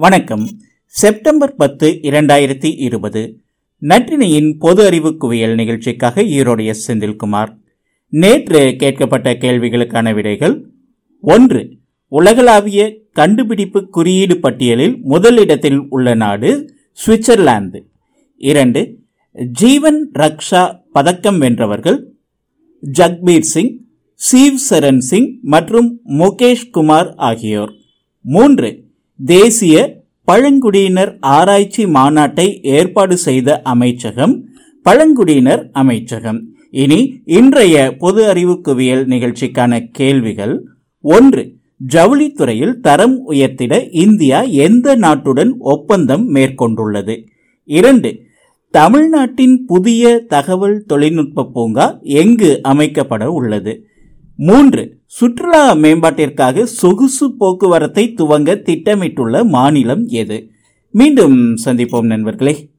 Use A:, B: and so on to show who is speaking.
A: வணக்கம். செப்டம்பர் பத்து இரண்டாயிரத்தி இருபது. நற்றினையின் பொது அறிவு குவியல் நிகழ்ச்சிக்காக ஈரோடு எஸ் செந்தில்குமார். நேற்று கேட்கப்பட்ட கேள்விகளுக்கான விடைகள் ஒன்று உலகளாவிய கண்டுபிடிப்பு குறியீடு பட்டியலில் முதலிடத்தில் உள்ள நாடு சுவிட்சர்லாந்து. இரண்டு ஜீவன் ரக்ஷா பதக்கம் வென்றவர்கள் ஜக்பீர் சிங் சீவ் சரண் சிங் மற்றும் முகேஷ் குமார் ஆகியோர். மூன்று தேசிய பழங்குடியினர் ஆராய்ச்சி மாநாட்டை ஏற்பாடு செய்த அமைச்சகம் பழங்குடியினர் அமைச்சகம். இனி இன்றைய பொது அறிவு குவியல் நிகழ்ச்சிக்கான கேள்விகள். ஒன்று ஜவுளித்துறையில் தரம் உயர்த்திட இந்தியா எந்த நாட்டுடன் ஒப்பந்தம் மேற்கொண்டுள்ளது? இரண்டு தமிழ்நாட்டின் புதிய தகவல் தொழில்நுட்ப பூங்கா எங்கு அமைக்கப்பட உள்ளது? மூன்று சுற்றுலா மேம்பாட்டிற்காக சொகுசு போக்குவரத்தை துவங்க திட்டமிட்டுள்ள மாநிலம் எது? மீண்டும் சந்திப்போம் நண்பர்களே.